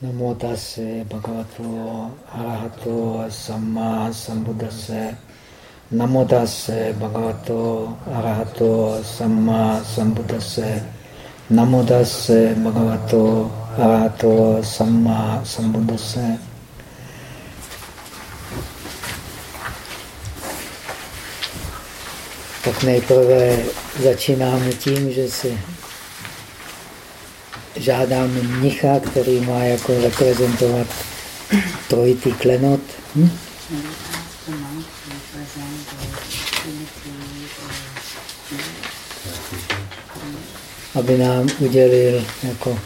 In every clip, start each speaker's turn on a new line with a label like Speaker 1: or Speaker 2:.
Speaker 1: Namo tase bhagavato arahato samma sambuddhase. Namo tase bhagavato arahato samma sambuddhase. Namo tase bhagavato arahato samma sambuddhase. Tak nejprve začínáme tím, že si žádáme mnicha, který má jako reprezentovat trojitý klenot. Hm? Aby nám udělil jako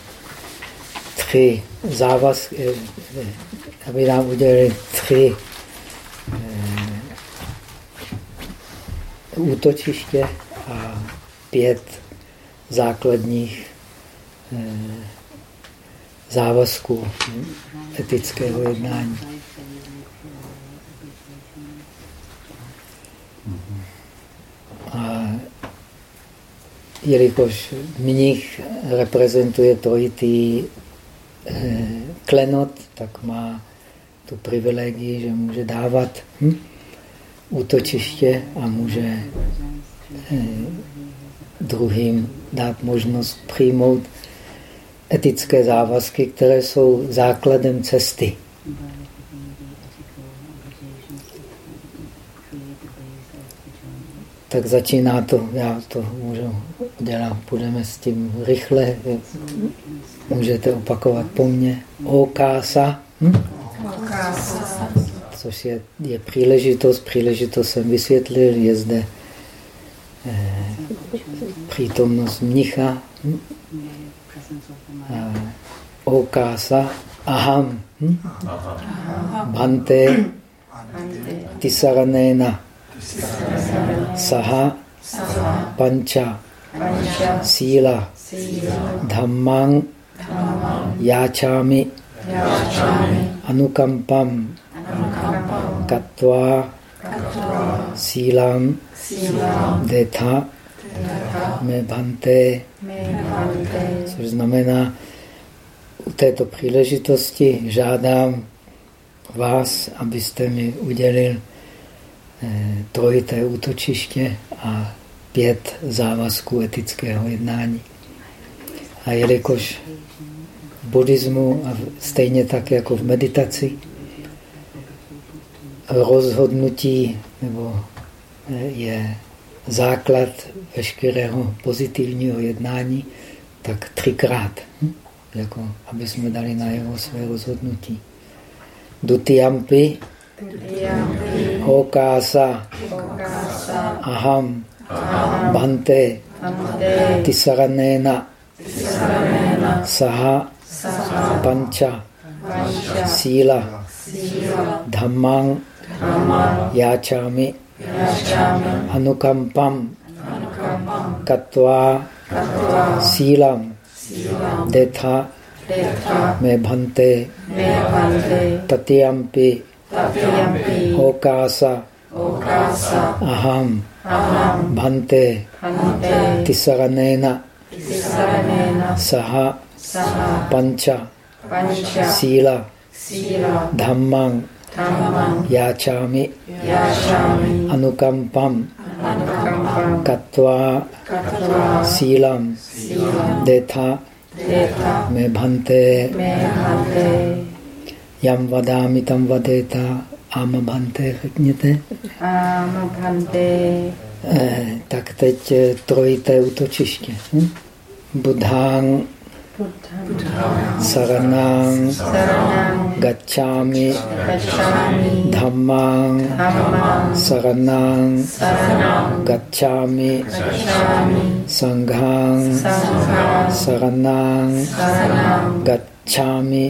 Speaker 1: tři závazky, eh, aby nám udělil tři eh, útočiště a pět základních Eh, závazku etického jednání. A jelikož mnich reprezentuje trojitý eh, klenot, tak má tu privilegii, že může dávat hm, útočiště a může eh, druhým dát možnost přijmout etické závazky, které jsou základem cesty. Tak začíná to, já to můžu dělat, půjdeme s tím rychle, můžete opakovat po mně. Okása. Hm? Což je, je příležitost, příležitost jsem vysvětlil, je zde eh, přítomnost mnicha. Hm? Okasa aham hm? bhante tisaranena saha pancha sila dhammang yachami anukampam katva silam detha me bhante což znamená u této příležitosti žádám vás, abyste mi udělil eh, trojité útočiště a pět závazků etického jednání. A jelikož v buddhismu, a stejně tak jako v meditaci, rozhodnutí nebo eh, je základ veškerého pozitivního jednání, tak třikrát. Hm? Jako aby jsme dali na jeho své rozhodnutí. Dutiyampi, Okasa, Aham, Bhante, Tisaranena, Saha, Pancha, Sila, Dhammang, Yachami, Anukampam, Katva, Silam, Detha. में भंते तत्यम्पि। ओकासा। अहम भंते तिसरनेन सह। पंच शील। धम्मं। याचामि। अनुकंपम Katva sílam deta me bhante yam vadami tam vadeta ama bhante, řekněte.
Speaker 2: Ama bhante.
Speaker 1: Eh, tak teď eh, trojité útočiště. Hm? Budhán Saranang, Gacchami, Dhammang, Saranang, Gacchami, Sanghang, Saranang, Gacchami,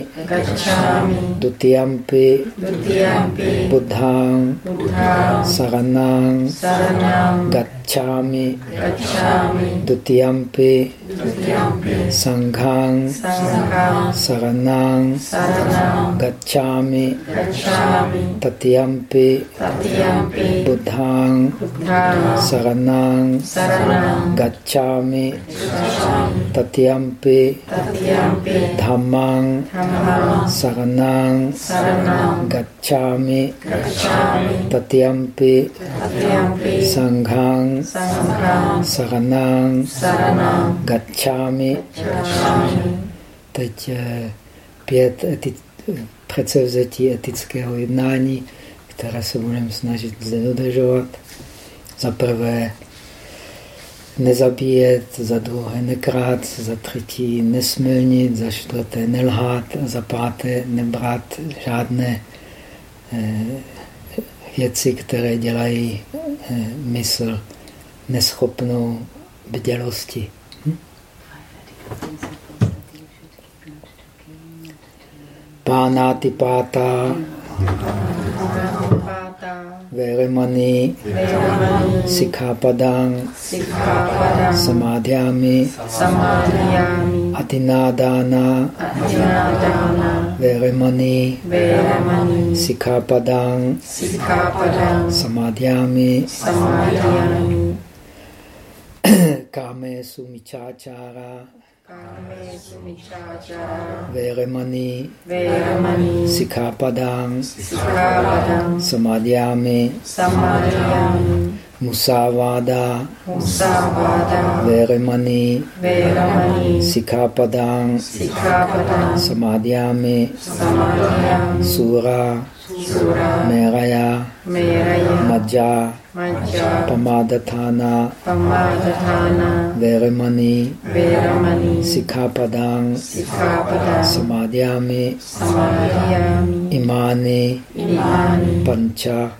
Speaker 1: Dutiyampi, Buddhang, Saranang, Gacchami, Gacchami,
Speaker 2: Gacchami,
Speaker 1: Dutiyampi,
Speaker 2: Dutiyampi,
Speaker 1: Sanghang,
Speaker 2: Sangham,
Speaker 1: Saranang,
Speaker 2: Saranam,
Speaker 1: Gacchami,
Speaker 2: Gacchami,
Speaker 1: Tatiyampi,
Speaker 2: Tatiyampi,
Speaker 1: Buddhang,
Speaker 2: Buddham,
Speaker 1: Saranang,
Speaker 2: Saranam,
Speaker 1: Gacchami,
Speaker 2: Gacchami,
Speaker 1: Tatiyampi,
Speaker 2: Tatiyampi,
Speaker 1: Dhammang,
Speaker 2: Dhammam,
Speaker 1: Saranang,
Speaker 2: Saranam,
Speaker 1: Gacchami,
Speaker 2: Gacchami,
Speaker 1: Tatiyampi,
Speaker 2: Tatiyampi,
Speaker 1: Sanghang, Saranang,
Speaker 2: Saranam,
Speaker 1: Gacchami. Teď eh, pět eti předsevzetí etického jednání, které se budeme snažit zde dodržovat. Za prvé nezabíjet, za druhé nekrát, za třetí nesmilnit, za čtvrté nelhát, za páté nebrat žádné eh, věci, které dělají eh, mysl neschopnou bdělosti. Hm? Pánáty pátá,
Speaker 2: Veramani,
Speaker 1: Sikhapadang, Samadhyami, Veremani,
Speaker 2: Veramani,
Speaker 1: Sikhapadang, Samadhyami, Kame Sumichachara, Veremani,
Speaker 2: Veramani, Sikhapadam,
Speaker 1: Samadhyami,
Speaker 2: Samadhyami,
Speaker 1: Musavada,
Speaker 2: Musavada,
Speaker 1: Veremani,
Speaker 2: Veramani,
Speaker 1: Sikhapadang,
Speaker 2: Sikhapadam,
Speaker 1: Samadhyami,
Speaker 2: Samadhyami,
Speaker 1: Sura,
Speaker 2: Sura,
Speaker 1: Meraya,
Speaker 2: Meraya,
Speaker 1: Majja,
Speaker 2: Majja,
Speaker 1: Pamadatana,
Speaker 2: Pamadhatana,
Speaker 1: Veremani,
Speaker 2: Veramani,
Speaker 1: Sikhapadang,
Speaker 2: Sikhapadam,
Speaker 1: Samadhyami,
Speaker 2: Samadhyami,
Speaker 1: Imani,
Speaker 2: Imani,
Speaker 1: Pancha,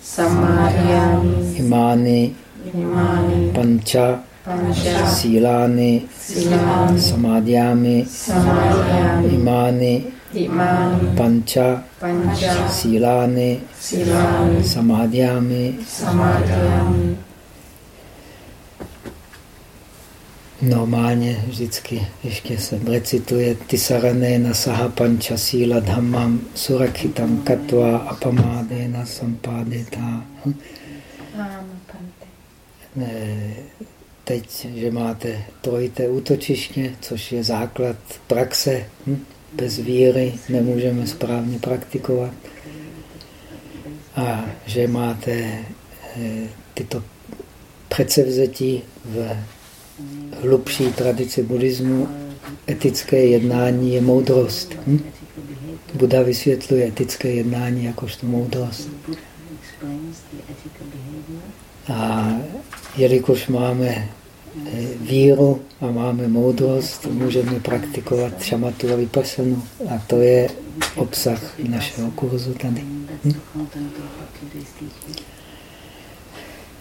Speaker 1: Samadhyami, Imani,
Speaker 2: Imani,
Speaker 1: Pancha,
Speaker 2: Pancha,
Speaker 1: Silani,
Speaker 2: Silani,
Speaker 1: Samadhyami,
Speaker 2: Samadhyami,
Speaker 1: Imani,
Speaker 2: Imani,
Speaker 1: Pancha,
Speaker 2: Pancha,
Speaker 1: Silani,
Speaker 2: Silani,
Speaker 1: Samadhyami.
Speaker 2: Samadhyami.
Speaker 1: Normálně vždycky ještě se recituje Tisarané na saha pancha síla dhammam surakhitam katva apamádena sampádeta. Hm? Teď, že máte trojité útočiště, což je základ praxe. Hm? Bez víry nemůžeme správně praktikovat. A že máte eh, tyto předsevzetí v hlubší tradici buddhismu etické jednání je moudrost. Hm? Buddha vysvětluje etické jednání jakožto moudrost. A jelikož máme eh, víru a máme moudrost, můžeme praktikovat šamatu a vypasanu. A to je obsah našeho kurzu tady. Hm?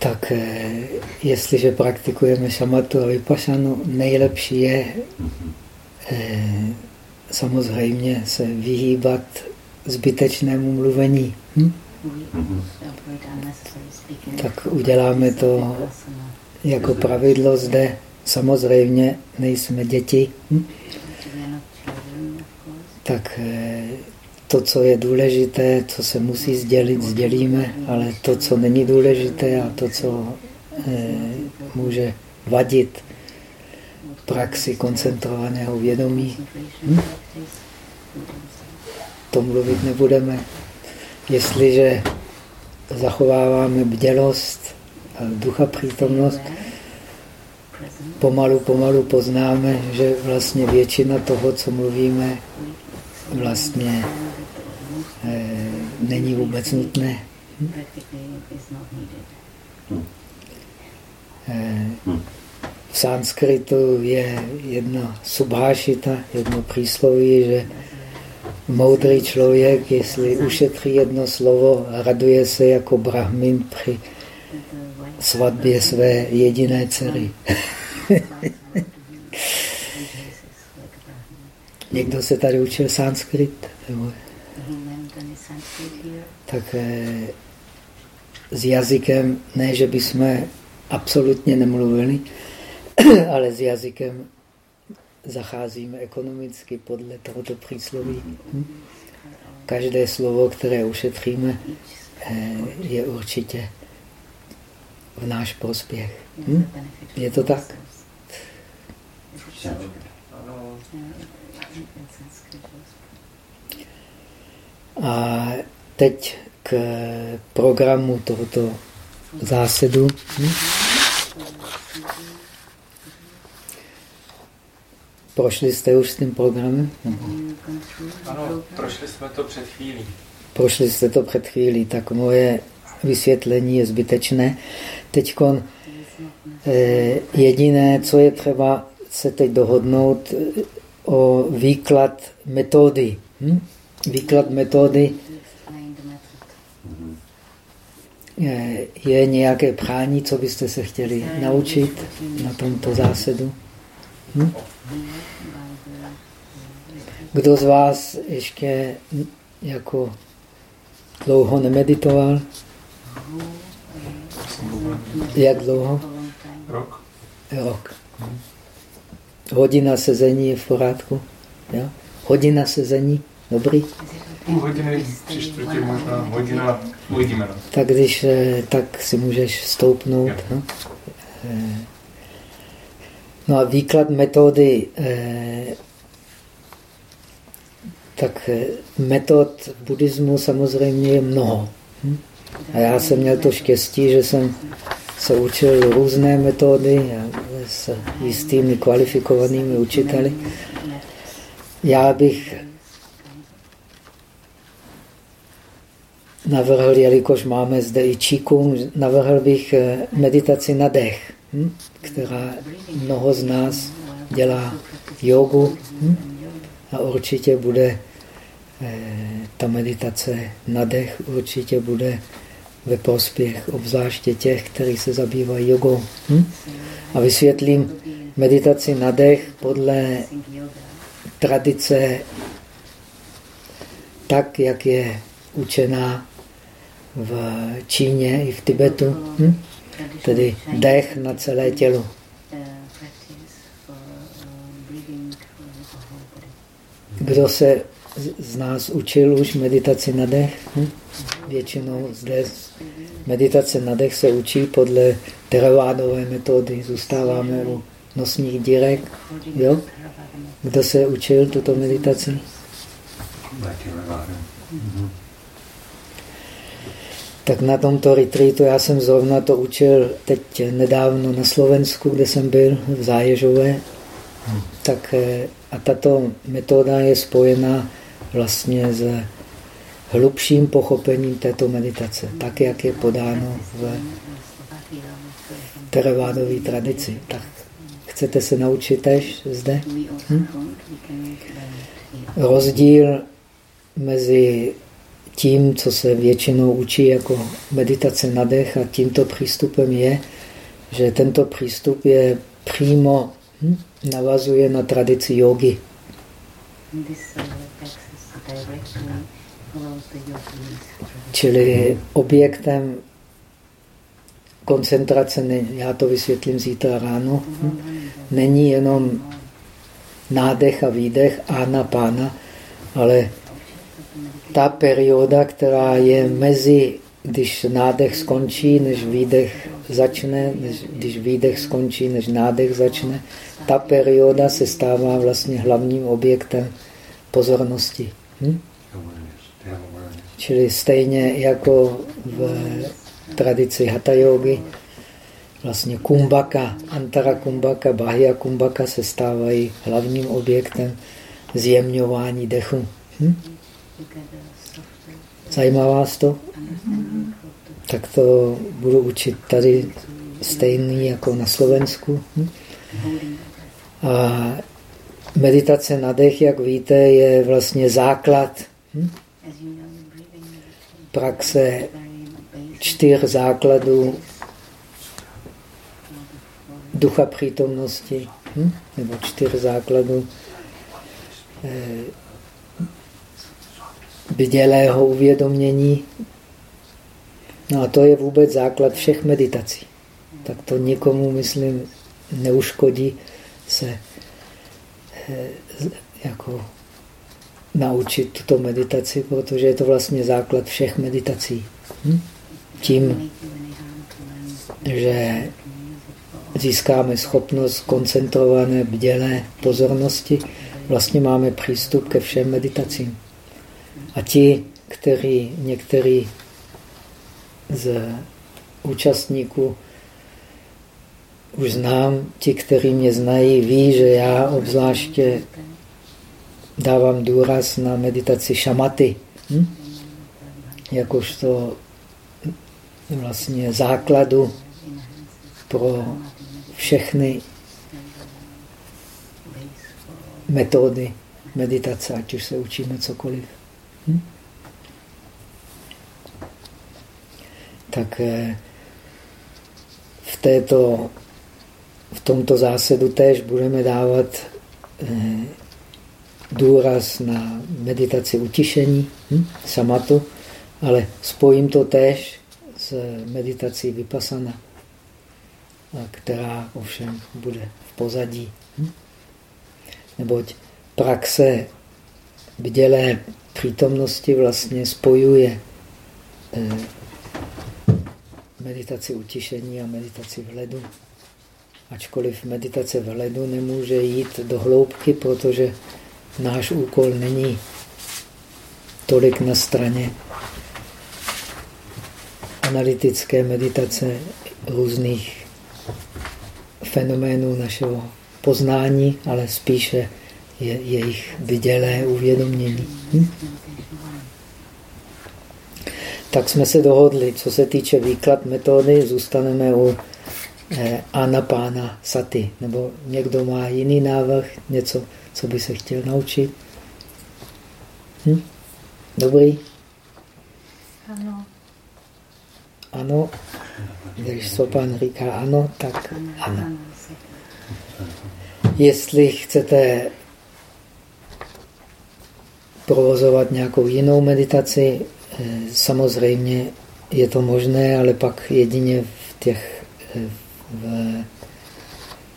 Speaker 1: Tak eh, jestliže praktikujeme šamatu a vypašanu, nejlepší je eh, samozřejmě se vyhýbat zbytečnému mluvení. Hm? Tak uděláme to jako pravidlo zde. Samozřejmě nejsme děti. Hm? Tak eh, to, co je důležité, co se musí sdělit, sdělíme, ale to, co není důležité a to, co eh, může vadit praxi koncentrovaného vědomí, hm? to mluvit nebudeme. Jestliže zachováváme bdělost a ducha přítomnost, pomalu, pomalu poznáme, že vlastně většina toho, co mluvíme, vlastně není vůbec nutné. Eh, v sanskritu je jedna subhášita, jedno přísloví, že moudrý člověk, jestli ušetří jedno slovo, raduje se jako brahmin při svatbě své jediné dcery. Někdo se tady učil sanskrit? Nebo tak eh, s jazykem, ne, že bychom absolutně nemluvili, ale s jazykem zacházíme ekonomicky podle tohoto přísloví. Hm? Každé slovo, které ušetříme, eh, je určitě v náš prospěch. Hm? Je to tak? A teď k programu tohoto zásadu. Hm? Prošli jste už s tím programem?
Speaker 3: Ano, prošli jsme to před chvílí.
Speaker 1: Prošli jste to před chvílí, tak moje vysvětlení je zbytečné. Teď eh, jediné, co je třeba se teď dohodnout eh, o výklad metody. Hm? Výklad metody je, je nějaké prání, co byste se chtěli naučit na tomto zásadu. Hm? Kdo z vás ještě jako dlouho nemeditoval? Jak dlouho?
Speaker 3: Rok.
Speaker 1: Rok. Hodina sezení je v pořádku? Jo? Hodina sezení? Dobrý?
Speaker 3: Půl hodiny, tři čtvrtě, možná hodina, uvidíme. No.
Speaker 1: Tak když eh, tak si můžeš stoupnout. No? Eh, no a výklad metody eh, tak metod buddhismu samozřejmě je mnoho. Hm? A já jsem měl to štěstí, že jsem se učil různé metody s jistými kvalifikovanými učiteli. Já bych navrhl, jelikož máme zde i číku, navrhl bych eh, meditaci na dech, hm? která mnoho z nás dělá jogu hm? a určitě bude eh, ta meditace na dech určitě bude ve prospěch obzvláště těch, kteří se zabývají jogou. Hm? A vysvětlím meditaci na dech podle tradice tak, jak je učená v Číně i v Tibetu. Hm? Tedy dech na celé tělo. Kdo se z nás učil už meditaci na dech? Hm? Většinou zde meditace na dech se učí podle teravádové metody. Zůstáváme u nosních dírek. Jo? Kdo se učil tuto meditaci? Tak na tomto retreatu já jsem zrovna to učil teď nedávno na Slovensku, kde jsem byl v Záježové. Tak eh, a tato metoda je spojená vlastně s hlubším pochopením této meditace, tak, jak je podáno v teravádové tradici. Tak chcete se naučit tež zde? Hm? Rozdíl mezi tím, co se většinou učí jako meditace na dech a tímto přístupem je, že tento přístup je přímo hm, navazuje na tradici jogy. Čili objektem koncentrace, já to vysvětlím zítra ráno, hm, není jenom nádech a výdech, ána, pána, ale ta perioda, která je mezi, když nádech skončí, než výdech začne, než, když výdech skončí, než nádech začne, ta perioda se stává vlastně hlavním objektem pozornosti. Hm? Čili stejně jako v tradici hatha yogi, vlastně kumbaka, antara kumbaka, bahia kumbaka se stávají hlavním objektem zjemňování dechu. Hm? Zajímá vás to? Tak to budu učit tady stejný jako na Slovensku. Hm? A meditace na dech, jak víte, je vlastně základ hm? praxe čtyř základů ducha přítomnosti, hm? nebo čtyř základů eh, bdělého uvědomění. No a to je vůbec základ všech meditací. Tak to nikomu, myslím, neuškodí se eh, jako naučit tuto meditaci, protože je to vlastně základ všech meditací. Hm? Tím, že získáme schopnost koncentrované, bdělé pozornosti, vlastně máme přístup ke všem meditacím. A ti, kteří některý z účastníků už znám, ti, kteří mě znají, ví, že já obzvláště dávám důraz na meditaci šamaty. Hm? Jakožto vlastně základu pro všechny metody meditace, ať už se učíme cokoliv. Hm? Tak eh, v, této, v tomto zásadu též budeme dávat eh, důraz na meditaci utišení, hm? samatu, ale spojím to též s meditací vypasana, která ovšem bude v pozadí. Hm? Neboť praxe bdělé přítomnosti vlastně spojuje eh, meditaci utišení a meditaci vhledu. Ačkoliv meditace vhledu nemůže jít do hloubky, protože náš úkol není tolik na straně analytické meditace různých fenoménů našeho poznání, ale spíše je jejich vydělé uvědomění. Hm? Tak jsme se dohodli, co se týče výklad metody, zůstaneme u eh, anapána saty. Nebo někdo má jiný návrh, něco, co by se chtěl naučit. Hm? Dobrý?
Speaker 2: Ano.
Speaker 1: Ano. Když Sopan říká ano, tak ano. Jestli chcete provozovat nějakou jinou meditaci, samozřejmě je to možné, ale pak jedině v těch eh, v,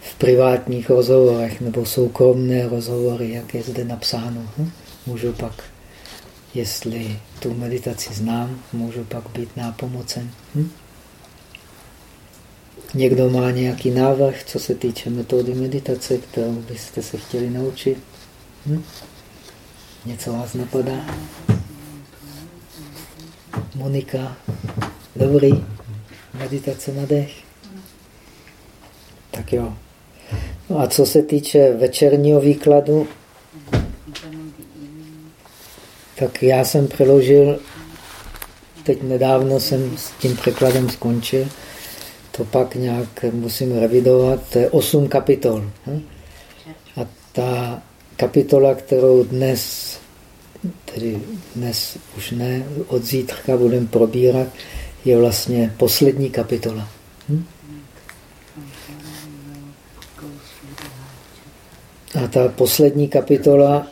Speaker 1: v privátních rozhovorech nebo soukromné rozhovory, jak je zde napsáno. Hm? Můžu pak, jestli tu meditaci znám, můžu pak být nápomocen. Hm? Někdo má nějaký návrh, co se týče metody meditace, kterou byste se chtěli naučit? Hm? Něco vás napadá? Monika, dobrý. Meditace na dech. Tak jo. No a co se týče večerního výkladu, tak já jsem přeložil, teď nedávno jsem s tím překladem skončil, to pak nějak musím revidovat, to je osm kapitol. Hm? A ta kapitola, kterou dnes, tedy dnes už ne, od zítřka budeme probírat, je vlastně poslední kapitola. Hm? A ta poslední kapitola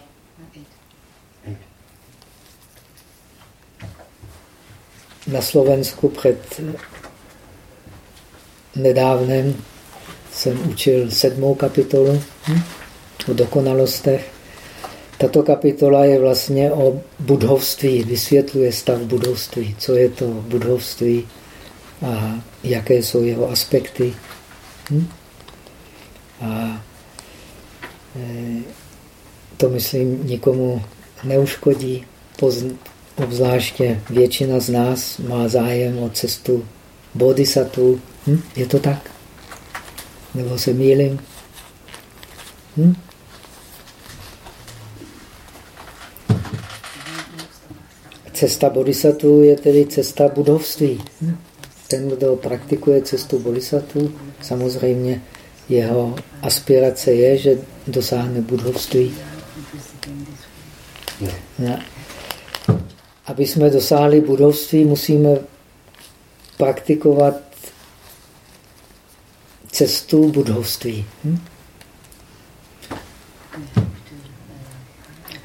Speaker 1: na Slovensku před nedávnem jsem učil sedmou kapitolu hm? o dokonalostech. Tato kapitola je vlastně o budhovství, vysvětluje stav budhovství, co je to budhovství a jaké jsou jeho aspekty. Hm? A e, to, myslím, nikomu neuškodí. Obzvláště většina z nás má zájem o cestu bodhisattva. Hm? Je to tak? Nebo se mýlím? Hm? Cesta bodhisattva je tedy cesta budovství. Ten, kdo praktikuje cestu bodhisattva, samozřejmě jeho aspirace je, že dosáhne budovství. No. Aby jsme dosáhli budovství, musíme praktikovat cestu budovství. Hm?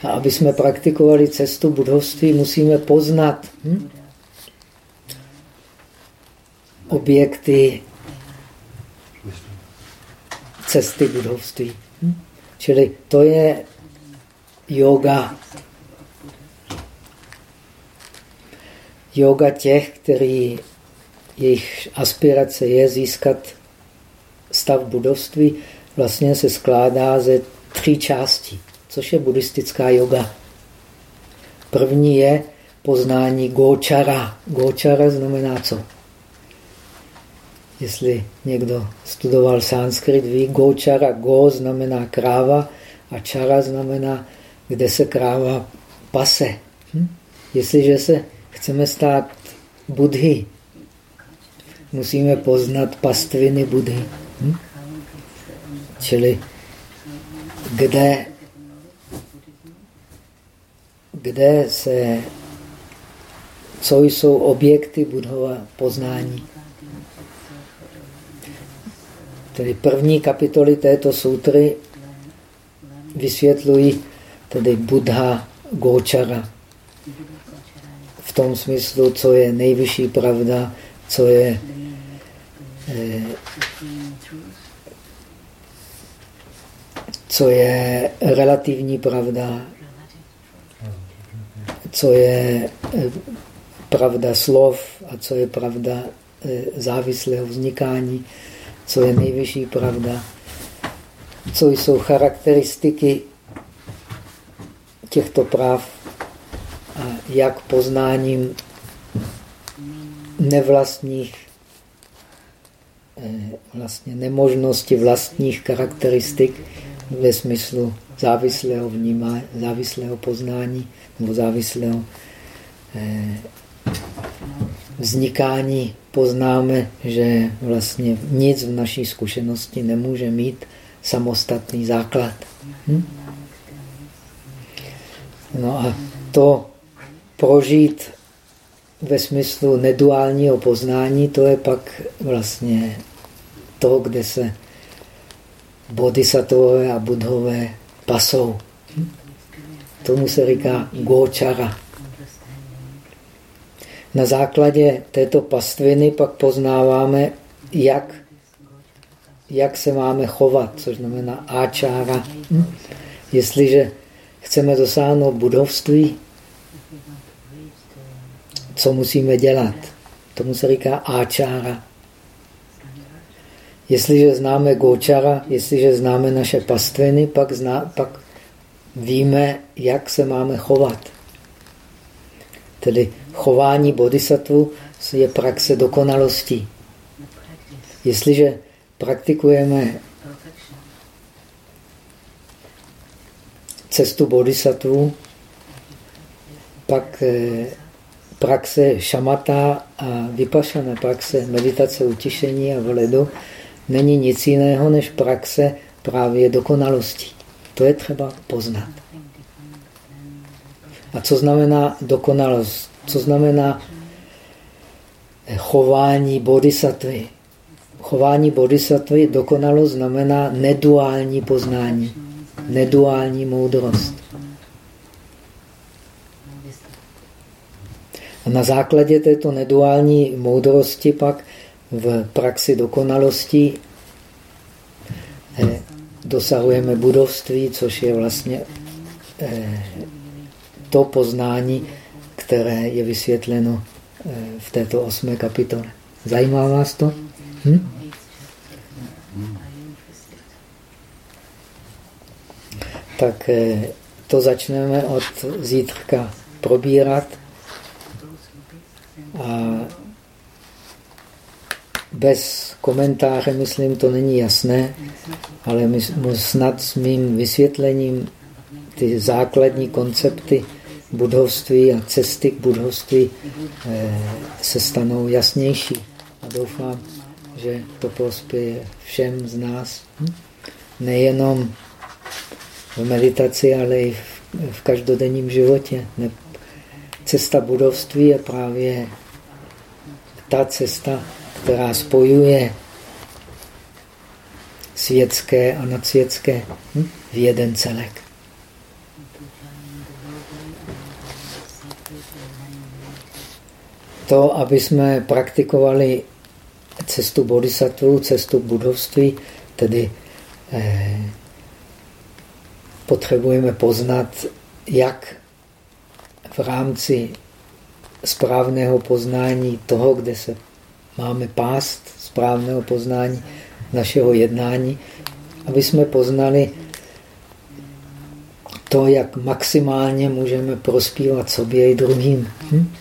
Speaker 1: A aby jsme praktikovali cestu budovství, musíme poznat hm? objekty cesty budovství. Hm? Čili to je yoga. Yoga těch, který jejich aspirace je získat stav budovství, vlastně se skládá ze tří částí, což je buddhistická yoga. První je poznání gočara. Gočara znamená co? Jestli někdo studoval sanskrit, ví, gočara, go znamená kráva a čara znamená, kde se kráva pase. Hm? Jestliže se chceme stát budhy, musíme poznat pastviny budhy. Hm? Čili kde, kde se, co jsou objekty budhova poznání. Tedy první kapitoly této sutry vysvětlují tedy Buddha Gočara. V tom smyslu, co je nejvyšší pravda, co je eh, co je relativní pravda, co je eh, pravda slov a co je pravda eh, závislého vznikání, co je nejvyšší pravda, co jsou charakteristiky těchto práv a jak poznáním nevlastních eh, vlastně nemožnosti vlastních charakteristik ve smyslu závislého vnímání, závislého poznání nebo závislého eh, vznikání poznáme, že vlastně nic v naší zkušenosti nemůže mít samostatný základ. Hm? No a to prožít ve smyslu neduálního poznání, to je pak vlastně to, kde se bodhisattvové a budhové pasou. Tomu se říká gočara. Na základě této pastviny pak poznáváme, jak, jak se máme chovat, což znamená áčára. Jestliže chceme dosáhnout budovství, co musíme dělat? Tomu se říká áčára. Jestliže známe Gočara, jestliže známe naše pastviny, pak, zná, pak víme, jak se máme chovat. Tedy chování bodhisattva je praxe dokonalosti. Jestliže praktikujeme cestu bodhisattva, pak eh, praxe šamata a vypašana, praxe meditace utišení a vledu, není nic jiného než praxe právě dokonalosti. To je třeba poznat. A co znamená dokonalost? Co znamená chování bodhisattvy? Chování bodhisattvy dokonalost znamená neduální poznání, neduální moudrost. A na základě této neduální moudrosti pak v praxi dokonalosti eh, dosahujeme budovství, což je vlastně eh, to poznání, které je vysvětleno eh, v této osmé kapitole. Zajímá vás to? Hm? Tak to začneme od zítřka probírat a bez komentáře, myslím, to není jasné, ale my, snad s mým vysvětlením ty základní koncepty budovství a cesty k budovství eh, se stanou jasnější. A doufám, že to prospěje všem z nás. Hm? Nejenom v meditaci, ale i v, v každodenním životě. Ne, cesta budovství je právě ta cesta, která spojuje světské a nadsvětské hm, v jeden celek. To, aby jsme praktikovali cestu bodhisattva, cestu budovství, tedy eh, potřebujeme poznat, jak v rámci správného poznání toho, kde se máme pást, správného poznání našeho jednání, aby jsme poznali to, jak maximálně můžeme prospívat sobě i druhým. Hm?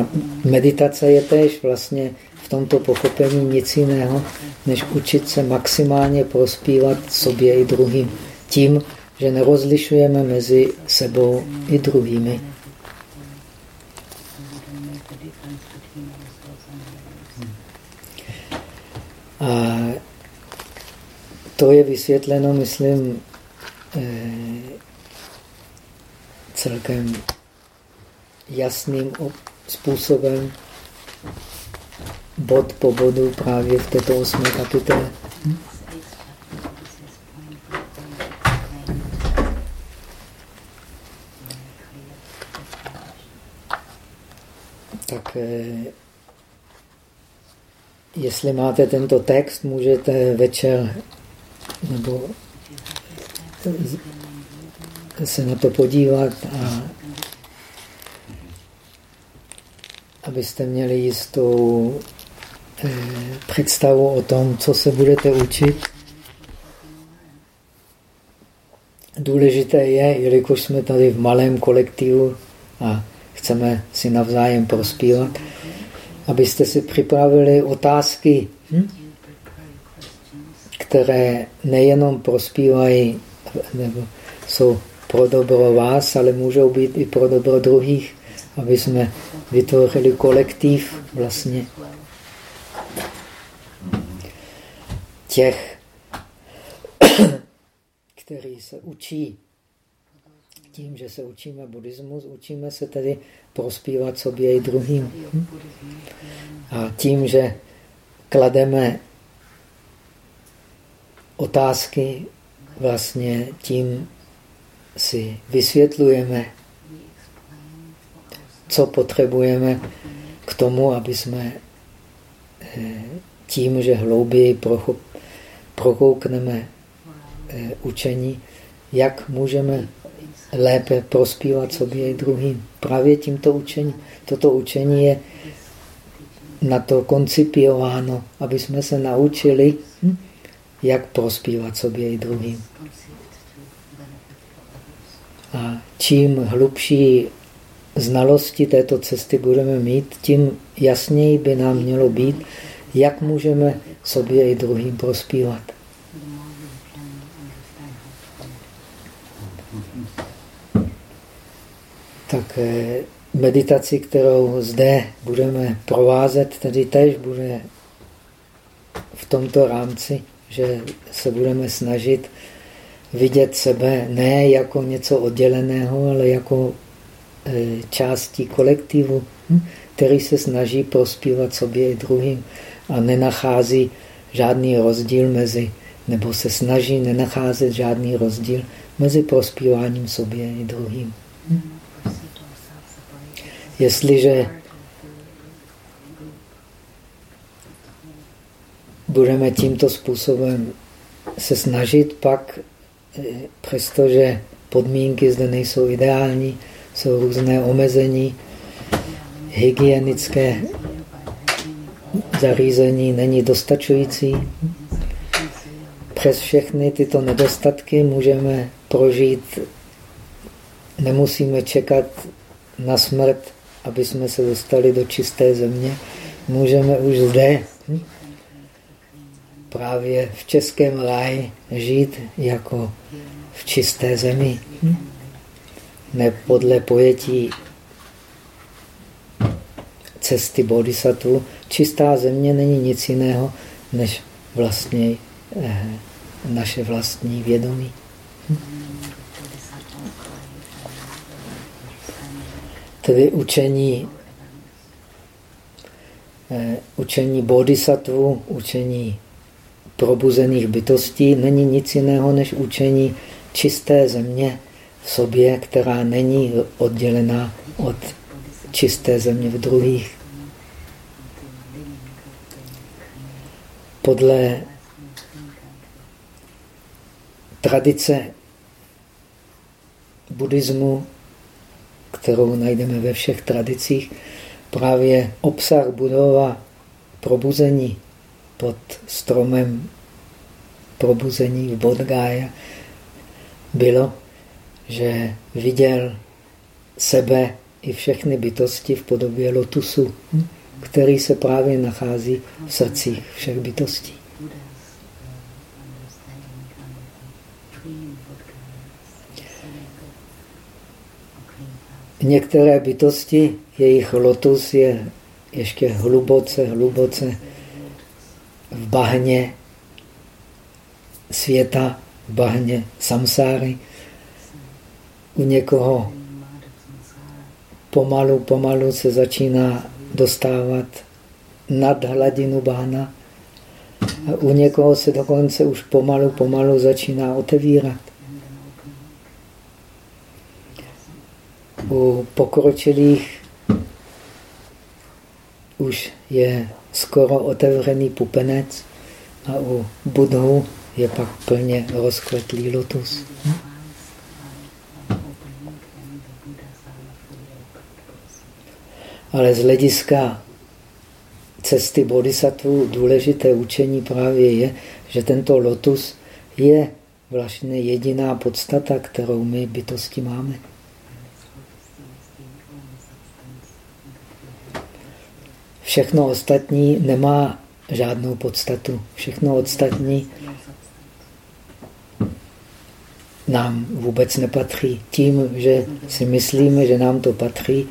Speaker 1: A meditace je též vlastně v tomto pochopení nic jiného, než učit se maximálně prospívat sobě i druhým. Tím, že nerozlišujeme mezi sebou i druhými. A to je vysvětleno, myslím, eh, celkem jasným způsobem bod po bodu právě v této osmé kapitole. Tak eh, jestli máte tento text, můžete večer nebo se na to podívat a abyste měli jistou eh, představu o tom, co se budete učit. Důležité je, jelikož jsme tady v malém kolektivu a chceme si navzájem prospívat, abyste si připravili otázky, hm? které nejenom prospívají, nebo jsou pro dobro vás, ale můžou být i pro dobro druhých, aby jsme vytvořili kolektiv vlastně těch, který se učí tím, že se učíme buddhismus, učíme se tedy prospívat sobě i druhým. A tím, že klademe otázky, vlastně tím si vysvětlujeme, co potřebujeme k tomu, aby jsme eh, tím, že hlouběji prokoukneme eh, učení, jak můžeme lépe prospívat sobě i druhým. Právě tímto učením. Toto učení je na to koncipiováno, aby jsme se naučili, hm, jak prospívat sobě i druhým. A čím hlubší znalosti této cesty budeme mít, tím jasněji by nám mělo být, jak můžeme sobě i druhým prospívat. Tak eh, meditaci, kterou zde budeme provázet, tedy tež bude v tomto rámci, že se budeme snažit vidět sebe ne jako něco odděleného, ale jako e, částí kolektivu, hm, který se snaží prospívat sobě i druhým a nenachází žádný rozdíl mezi, nebo se snaží nenacházet žádný rozdíl mezi prospíváním sobě i druhým. Hm? Jestliže budeme tímto způsobem se snažit, pak eh, přestože podmínky zde nejsou ideální, jsou různé omezení, hygienické zařízení není dostačující. Přes všechny tyto nedostatky můžeme prožít, nemusíme čekat na smrt, aby jsme se dostali do čisté země. Můžeme už zde hm? právě v českém ráji žít jako v čisté zemi. Ne podle pojetí cesty bodhisattva. Čistá země není nic jiného, než vlastně eh, naše vlastní vědomí. Tedy učení, eh, učení bodhisattva, učení probuzených bytostí není nic jiného než učení čisté země v sobě, která není oddělená od čisté země v druhých. Podle tradice buddhismu, kterou najdeme ve všech tradicích, právě obsah budova probuzení pod stromem probuzení v Bodgája bylo, že viděl sebe i všechny bytosti v podobě lotusu, který se právě nachází v srdcích všech bytostí. Některé bytosti, jejich lotus je ještě hluboce, hluboce v bahně světa, v bahně samsáry. U někoho pomalu, pomalu se začíná dostávat nad hladinu bána a u někoho se dokonce už pomalu, pomalu začíná otevírat. U pokročilých už je skoro otevřený pupenec a u budhu je pak plně rozkvetlý lotus. Ale z hlediska cesty bodhisattva důležité učení právě je, že tento lotus je vlastně jediná podstata, kterou my bytosti máme. Všechno ostatní nemá žádnou podstatu. Všechno ostatní nám vůbec nepatří. Tím, že si myslíme, že nám to patří,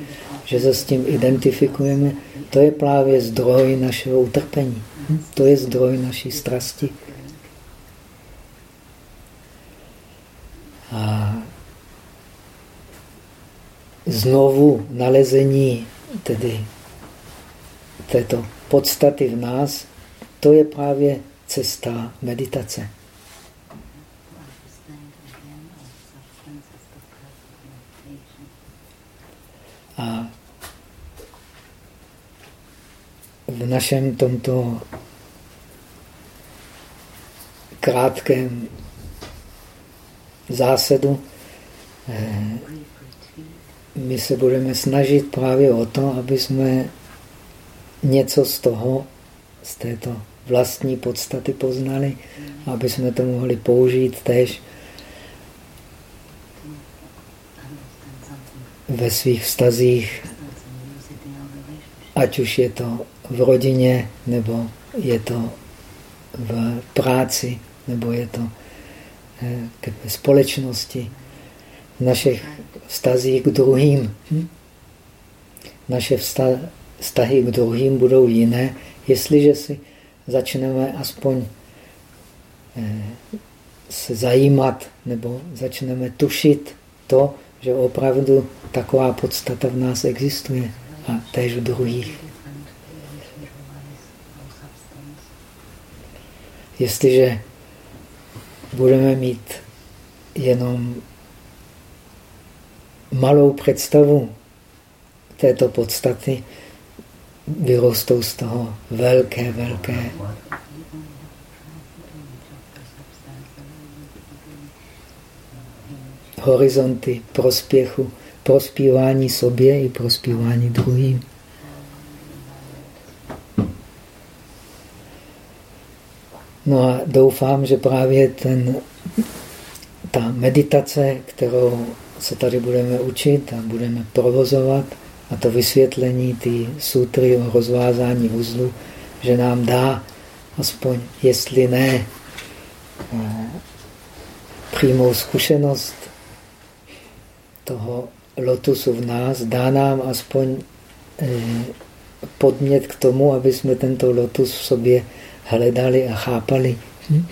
Speaker 1: že se s tím identifikujeme, to je právě zdroj našeho utrpení. Hm? To je zdroj naší strasti. A znovu nalezení tedy této podstaty v nás, to je právě cesta meditace. A v našem tomto krátkém zásadu eh, my se budeme snažit právě o to, aby jsme něco z toho, z této vlastní podstaty poznali, aby jsme to mohli použít tež ve svých vztazích, ať už je to v rodině, nebo je to v práci, nebo je to eh, ve společnosti, v našich vztazích k druhým. Hm? Naše vztahy k druhým budou jiné, jestliže si začneme aspoň eh, se zajímat nebo začneme tušit to, že opravdu taková podstata v nás existuje a též v druhých. Jestliže budeme mít jenom malou představu této podstaty, vyrostou z toho velké, velké horizonty prospěchu, prospívání sobě i prospívání druhým. No a doufám, že právě ten, ta meditace, kterou se tady budeme učit a budeme provozovat, a to vysvětlení ty sutry o rozvázání uzlu, že nám dá aspoň, jestli ne, eh, přímou zkušenost toho lotusu v nás, dá nám aspoň eh, podmět k tomu, aby jsme tento lotus v sobě hledali a chápali. Hm?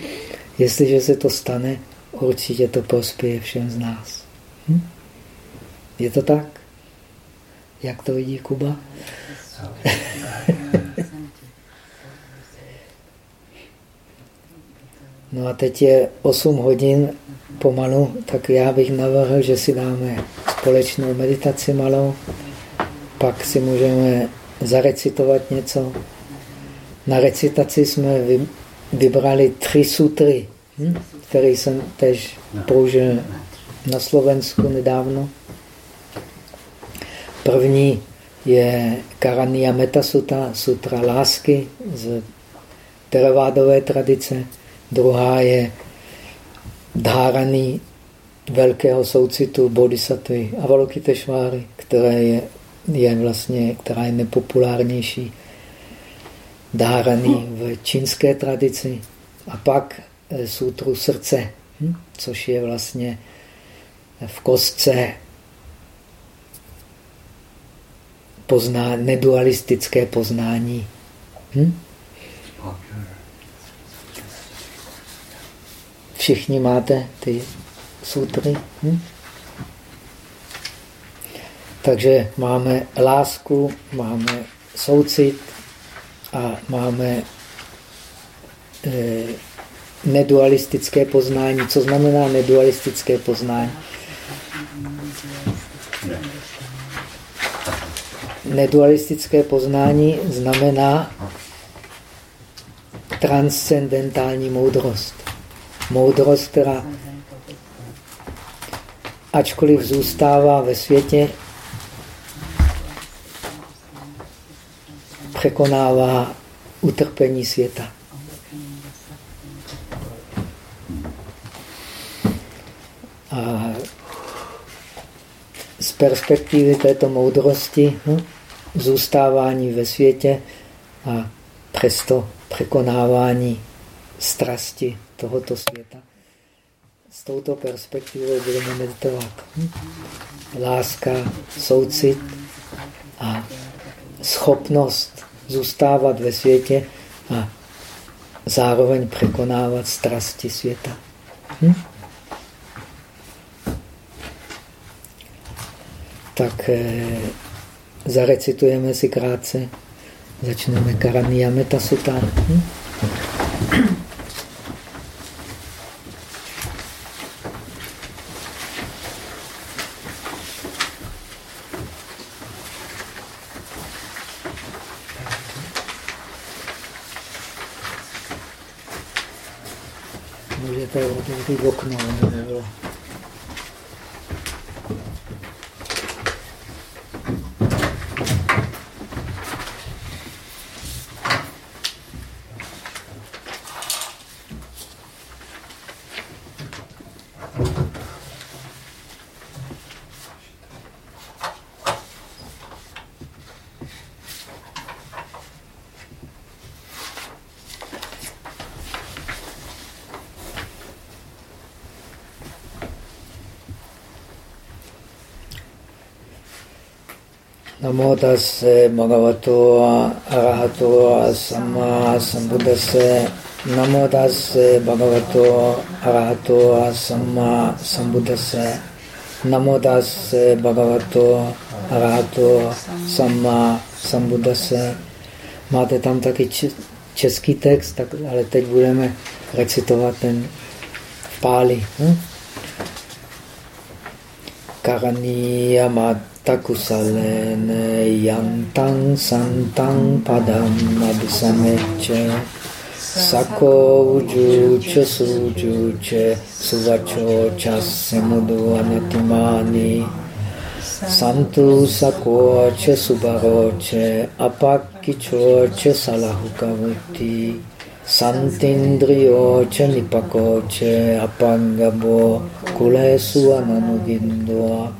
Speaker 1: Jestliže se to stane, určitě to prospěje všem z nás. Hm? Je to tak? Jak to vidí Kuba? no a teď je 8 hodin pomalu, tak já bych navrhl, že si dáme společnou meditaci malou pak si můžeme zarecitovat něco. Na recitaci jsme vybrali tři sutry, hm? které jsem tež použil na Slovensku nedávno. První je Karania Metasuta, sutra lásky z teravádové tradice. Druhá je Dhárany velkého soucitu bodhisattvy Avalokiteshváry, které je, je vlastně, která je nepopulárnější Dhárany v čínské tradici. A pak eh, sutru srdce, hm? což je vlastně v kostce pozná, nedualistické poznání. Hm? Všichni máte ty sutry. Hm? Takže máme lásku, máme soucit a máme e, nedualistické poznání. Co znamená nedualistické poznání? Nedualistické poznání znamená transcendentální moudrost. Moudrost, která ačkoliv zůstává ve světě, překonává utrpení světa. A z perspektivy této moudrosti hm, zůstávání ve světě a přesto překonávání strasti tohoto světa. S touto perspektivou budeme meditovat. Hm? Láska, soucit a schopnost zůstávat ve světě a zároveň překonávat strasti světa. Hm? Tak eh, zarecitujeme si krátce. Začneme Karaniya Metasutta. Hm? Můžete otevřít okno, aby nebylo. Tase bhagavato arahato samma sambuddhase Namo tase bhagavato arahato samma sambuddhase Namo tase bhagavato arahato samma sambuddhase Máte tam taky český text, tak, ale teď budeme recitovat ten v páli. Hm? Karaniyamat takusalene yantang santang padam abhisameche sako ujuche sujuche suvacho chasse mudu anatimani santu sakoche subaroche apakkichoche salahukavati santindriyoche nipakoche apangabo kulesu ananugindoa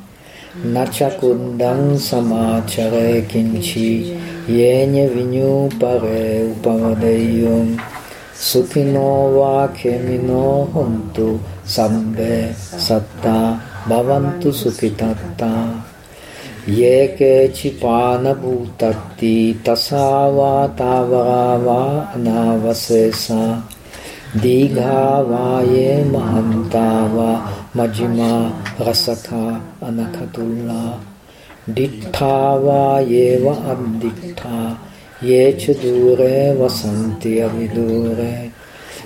Speaker 1: načakundang samachare kinchi yenye vinyu pare upamadeyum sukino va kemino hontu sambe satta bhavantu ये केचिपानभूतत्ति तसा वा तावरा वा अनावशेषा। दीघा वा ये महंता वा मजिमा रसथा अनखतुल्ला। दिट्ठा वा ये व अब्दिट्ठा। ये च दूरे वसन्ति अविदूरे।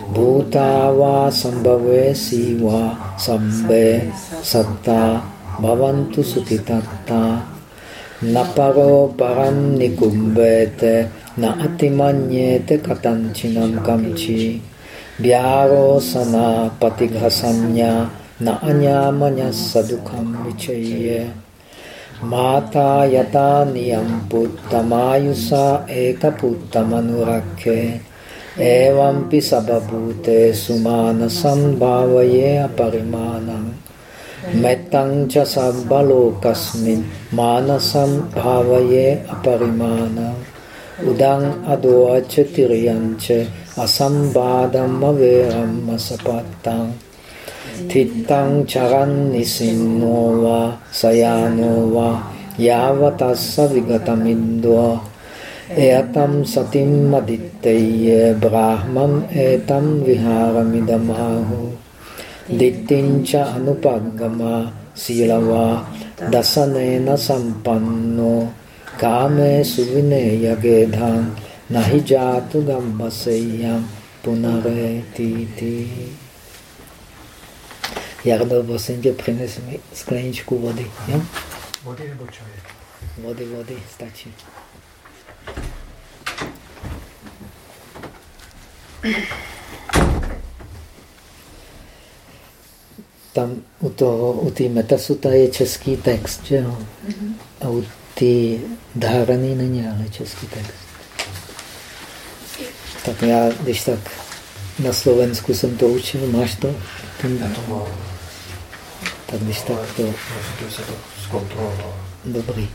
Speaker 1: भूता वा संभवे सी वा सम्भे सत्ता bhavantu sukitatta Naparo param nikumbete na atimanyete katančinam kamči. Bhyaro sana patighasanya na anyamanya sadukam vichaye. Mata yata niyam puttamayusa eka puttamanurakke. Evampi sababhute sumanasam bhavaye aparimanam. Cha sabbalokasmin manasam bhavaye aparimanam. Udang adoacha tiriyanche asambādam avēram asapattam tittang charan nisinno va sayano va yavatassa vigatamindo eatam satim aditteye brahmam etam शीलवा दशनेन सम्पन्नो कामे सुविनयगेधां न हि जातु गम्बसेयं पुनरेतीति Jardov Bosenže přines mi skleničku vody. Jo?
Speaker 3: Vody nebo čaje?
Speaker 1: Vody, vody, stačí. Thank you. Tam u toho, u té metasuta je český text, že jo? A u té dhárany není ale český text. Tak já, když tak na Slovensku jsem to učil, máš to?
Speaker 3: Ten... Já to mám.
Speaker 1: Tak když tak to... Dobrý.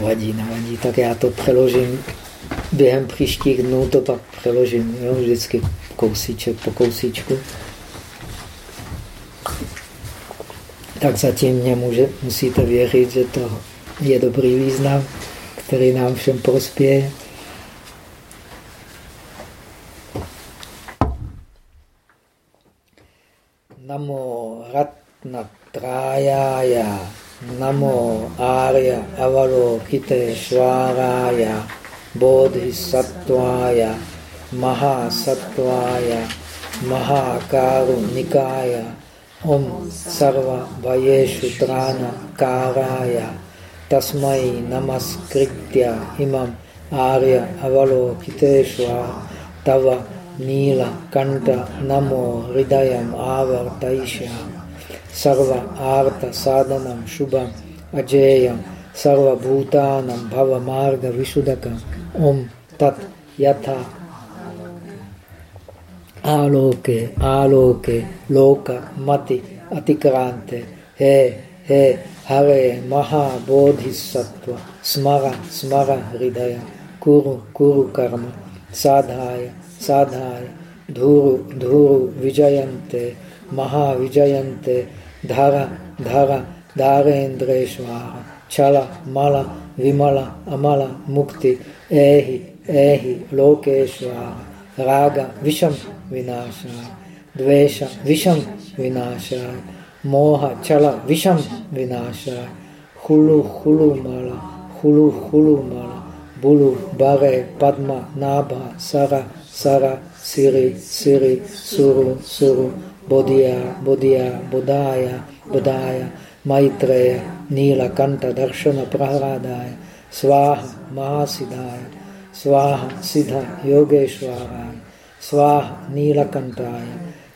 Speaker 1: Nevadí, nevadí, tak já to přeložím během příštích dnů, to pak přeložím, jo, vždycky kousíček po kousíčku. Tak zatím mě může, musíte věřit, že to je dobrý význam, který nám všem prospěje. Namo Ratna Trayaya Namo Arya Avalokiteshvaraya Bodhisattvaya Mahasattvaya Mahakarunikaya Om Sarva Vayeshu Trana Karaya Tasmai Namaskritya Imam Arya Avalokiteshvara Tava Nila Kanta Namo Hridayam Avartaisha सर्व आर्त साधनम शुभम अजेयम सर्वभूतानम भवमार्ग विशुदकम ओम तत् यथा आलोके आलोके लोक मति अतिक्रांते हे हे हरे महाबोधिसत्व स्मर स्मर हृदय कुरु कुरु कर्म साधाय साधाय धूरु धूरु विजयन्ते महाविजयन्ते Dhara, Dhara, Dharendreshvara, Chala, Mala, Vimala, Amala, Mukti, Ehi, Ehi, Lokeshvara, Raga, Visham, Vinashaya, Dvesha, Visham, Vinashaya, Moha, Chala, Visham, Vinashaya, Hulu, Hulu, Mala, Hulu, Hulu, Mala, Bulu, Bare, Padma, Nabha, Sara, Sara, Siri, Siri, Suru, Suru, Bodhiya बोधिया, बुधाय बुधाय, मैत्रेय, नीलकंठ दर्शन प्रहलादाय, स्वाह महासिदाय स्वाह सिद्ध योगेश्वराय, स्वाह नीलकंठाय,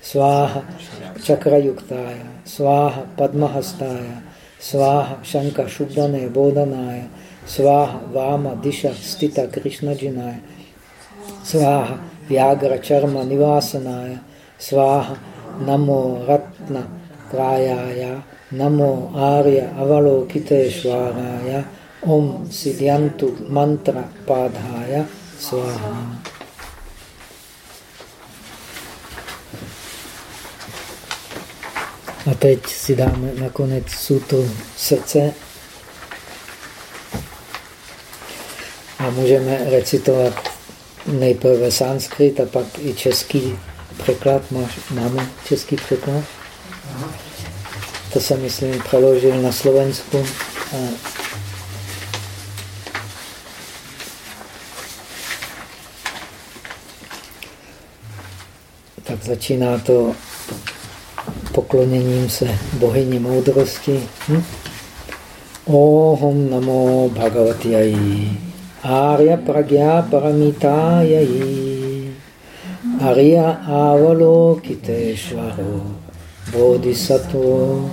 Speaker 1: स्वाह चक्रयुक्ताय, स्वाह पद्महस्ताय, स्वाह शंख शुद्धने बोधनाय, स्वाह वाम दिश स्थित कृष्णजिनाय, स्वाह व्याघ्र चर्म निवासनाय, स्वाह Namo, Ratna, Trayaya, Namo, Arya, Avalokiteshvaraya, Om Siddhyantu Mantra Padhaya Swaha. A teď si dáme nakonec sutru srdce a můžeme recitovat nejprve sanskrit a pak i český překlad, máš, máme český překlad? To jsem, myslím, přeložil na Slovensku. Tak začíná to pokloněním se bohyni moudrosti. Hm? Ohom namo bhagavati Arya pragya paramita jají. Arya avalokiteshvaro bodhisattva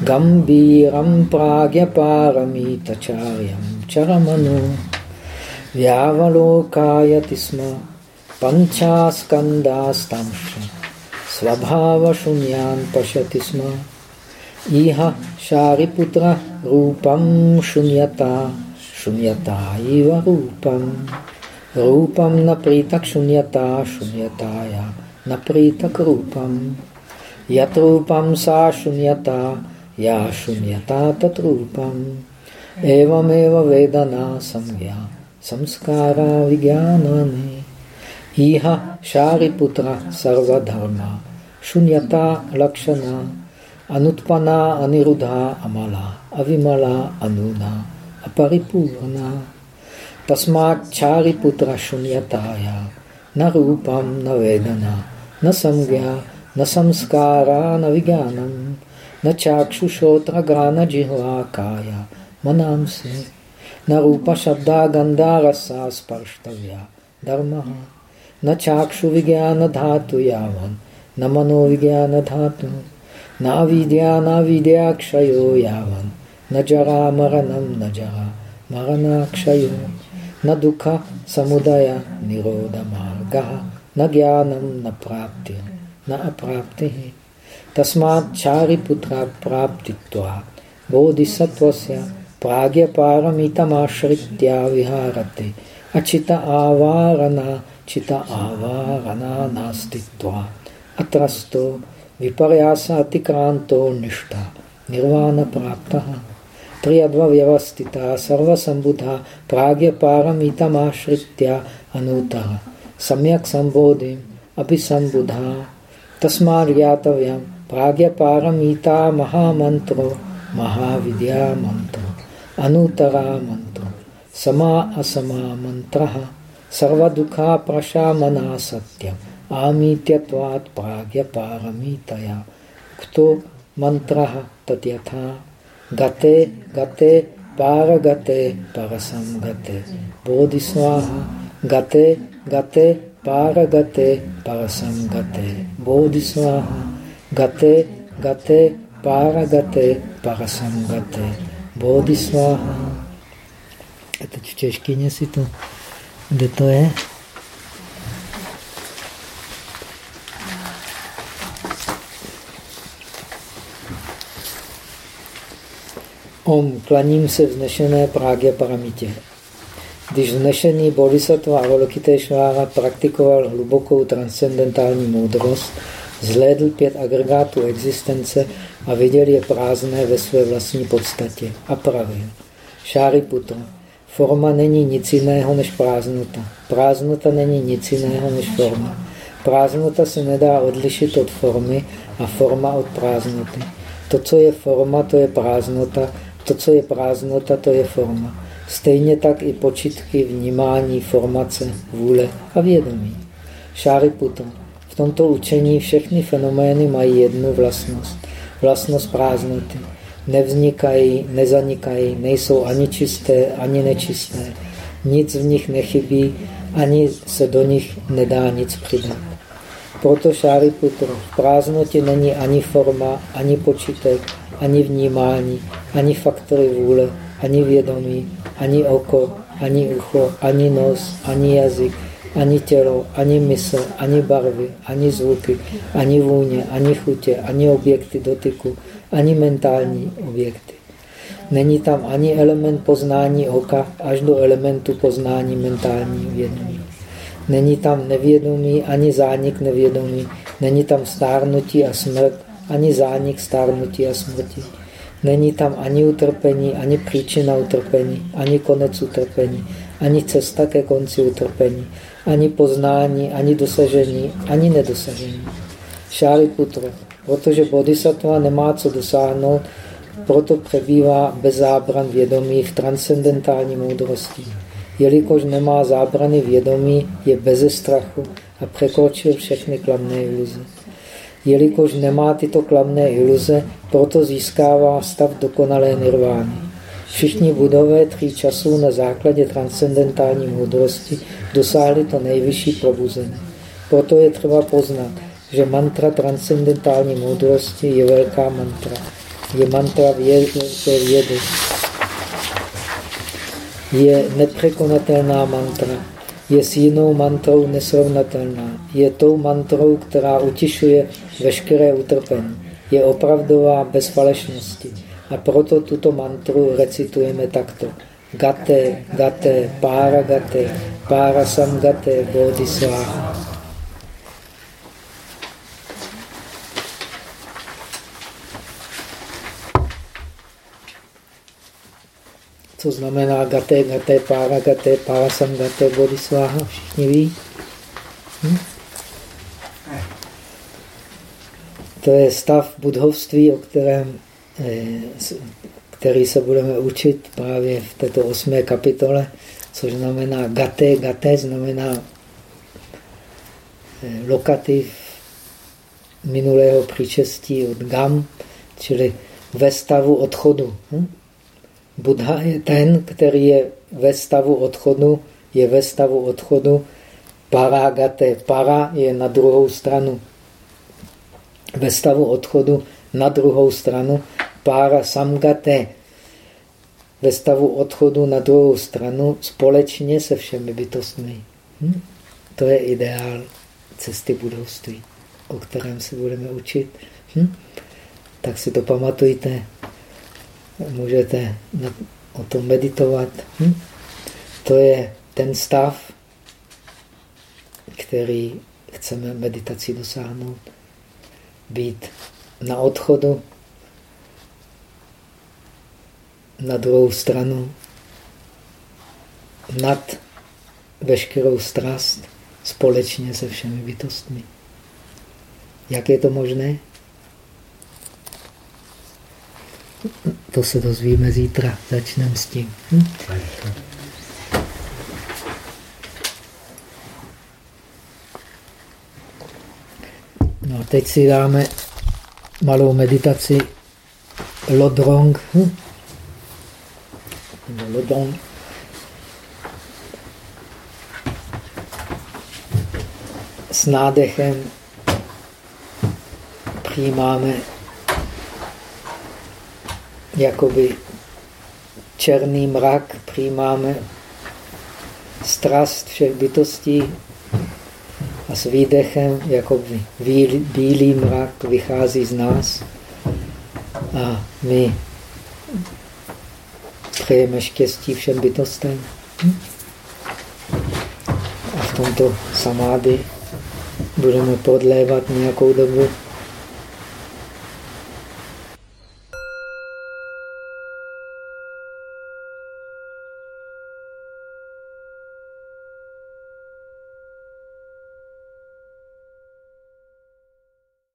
Speaker 1: Gambiram pragya paramitacharyam charamano Vyavalokayati sma panchaskandastamsha Svabhava shunyan pashati sma Iha Shariputra Rupam Shunyata Shunyata Iva Rupam Rupam Napritak Shunyata Shunyataya Napritak Rupam Yatrupam Sa Shunyata Ya Shunyata Tatrupam Evameva Vedana Samya Samskara Vigyanani Iha Shariputra Sarvadharma Shunyata Lakshana Anutpana, Anirudha, Amala, Avimala, Anuna, Aparipurna, Tasmat Chariputra Shunyataya, na Rupam, na Vedana, na Samgya, na Samskara, na Viganam, na Chakshushotra Gana Jihva Kaya, Manamsi, na Rupa Shabda Gandha Rasa Sparshtavya, Dharmaha, na Chakshu Vigyana Dhatu Yavan, na Mano Vigyana Dhatu, Navidya navidya kshayo yavan. Najara maranam najara marana kshayo. Na samudaya niroda न दुख समुदय निरोधमार्गः न ज्ञान न प्राप्ति न अप्राप्तिः प्राप्ति बोधिसत्व प्राज्ञपारमितमाश्रित्या विहारते अचित आवारणा चित आवारणा नास्तित्वात् अत्रस्तो विपर्यास अतिक्रान्तो निष्ठा निर्वाणप्राप्तः त्र्यद्वव्यवस्थिता सर्वसम्बुधा प्राज्ञपारमितमाश्रित्य अनूता। सम्यक् सम्बोधिम् अपि सम्बुधा। तस्मात् ज्ञातव्यं प्राज्ञपारमिता महामन्त्रो महाविद्यामन्त्रो। अनुतरा मन्त्रो। समा असमा मन्त्रः। सर्वदुःखाप्रशामना सत्यम्। आमीत्यत्वात् प्राज्ञपारमितया कुतो मन्त्रः तद्यथा। Gate, gate, para gate, parasam gate. Bodhisvaha. Gate, gate, para gate, parasam gate. Bodhisvaha. Gate, gate, para gate, parasam gate. Bodhisvaha. A teď v češtině si to, kde to je? Om, klaním se vznešené Prágě Paramitě. Když vznešený bodhisattva Avalokiteshvara praktikoval hlubokou transcendentální moudrost, zhlédl pět agregátů existence a viděl je prázdné ve své vlastní podstatě a pravil. Šáriputra. Forma není nic jiného než prázdnota. Prázdnota není nic jiného než forma. Prázdnota se nedá odlišit od formy a forma od prázdnoty. To, co je forma, to je prázdnota to, co je prázdnota, to je forma. Stejně tak i počitky, vnímání, formace, vůle a vědomí. Šáriputa. V tomto učení všechny fenomény mají jednu vlastnost. Vlastnost prázdnoty. Nevznikají, nezanikají, nejsou ani čisté, ani nečisté. Nic v nich nechybí, ani se do nich nedá nic přidat. Proto Šáriputra v prázdnotě není ani forma, ani počítek, ani vnímání, ani faktory vůle, ani vědomí, ani oko, ani ucho, ani nos, ani jazyk, ani tělo, ani mysl, ani barvy, ani zvuky, ani vůně, ani chutě, ani objekty dotyku, ani mentální objekty. Není tam ani element poznání oka až do elementu poznání mentální vědomí. Není tam nevědomí ani zánik nevědomí. Není tam stárnutí a smrt ani zánik stárnutí a smrti. Není tam ani utrpení, ani příčina utrpení, ani konec utrpení, ani cesta ke konci utrpení, ani poznání, ani dosažení, ani nedosažení. Šáriputra, protože bodhisattva nemá co dosáhnout, proto přebývá bez zábran vědomí v transcendentální moudrosti. Jelikož nemá zábrany vědomí, je beze strachu a překročil všechny klamné iluze. Jelikož nemá tyto klamné iluze, proto získává stav dokonalé nirvány. Všichni budové tří časů na základě transcendentální moudrosti dosáhli to nejvyšší probuzení. Proto je třeba poznat, že mantra transcendentální moudrosti je velká mantra. Je mantra vědy. Je nepřekonatelná mantra. Je s jinou mantrou nesrovnatelná. Je tou mantrou, která utišuje veškeré utrpení. Je opravdová bez falešnosti. A proto tuto mantru recitujeme takto. Gate, gate, para gate, para samgate, bodhisattva. Co znamená gaté, gaté, pára, gaté, párasam, gaté, bodhisváha, všichni ví? Hm? To je stav budhovství, o kterém, eh, který se budeme učit právě v této osmé kapitole, což znamená gaté. Gaté znamená eh, lokativ minulého příčestí od gam, čili ve stavu odchodu. Hm? Buddha je ten, který je ve stavu odchodu, je ve stavu odchodu paragate. Para je na druhou stranu. Ve stavu odchodu na druhou stranu para samgate. Ve stavu odchodu na druhou stranu společně se všemi bytostmi. Hm? To je ideál cesty budovství, o kterém se budeme učit. Hm? Tak si to pamatujte můžete o tom meditovat. Hm? To je ten stav, který chceme meditaci dosáhnout. Být na odchodu, na druhou stranu, nad veškerou strast společně se všemi bytostmi. Jak je to možné? To se dozvíme zítra. Začneme s tím. Hm? No a teď si dáme malou meditaci Lodrong. Hm? Lodrong. S nádechem přijímáme jakoby černý mrak přijímáme. Strast všech bytostí a s výdechem jakoby bílý mrak vychází z nás. A my přejeme štěstí všem bytostem. A v tomto samády budeme podlévat nějakou dobu